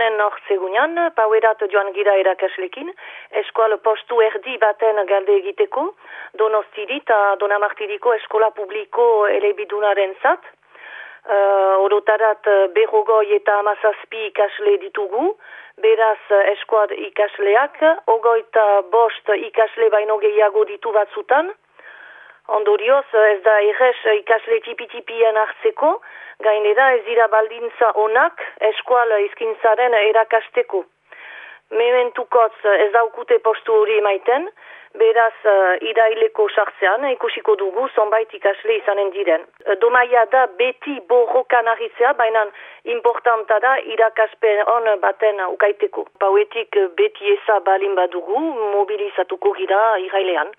joanen nortzegunean, pauerat joan gira erakaslekin, eskual postu erdi baten galde egiteko, donostiri eta donamartiriko eskola publiko elebidunaren zat, uh, orotarat berrogoi eta amazazpi ikasle ditugu, beraz eskuad ikasleak, ogoita bost ikasle baino gehiago ditu batzutan, Ondorioz, ez da errez ikasle tipi-tipien hartzeko, gainera ez dira baldintza onak eskuala izkintzaren erakasteko. Mementukotz ez daukute postu hori maiten, beraz uh, iraileko sartzean ikusiko dugu zonbait ikasle izanen diren. Domaia da beti borrokan ahitzea, baina importanta da irakaspen on baten ukaiteko. Pauetik beti eza balin badugu mobilizatuko gira irailean.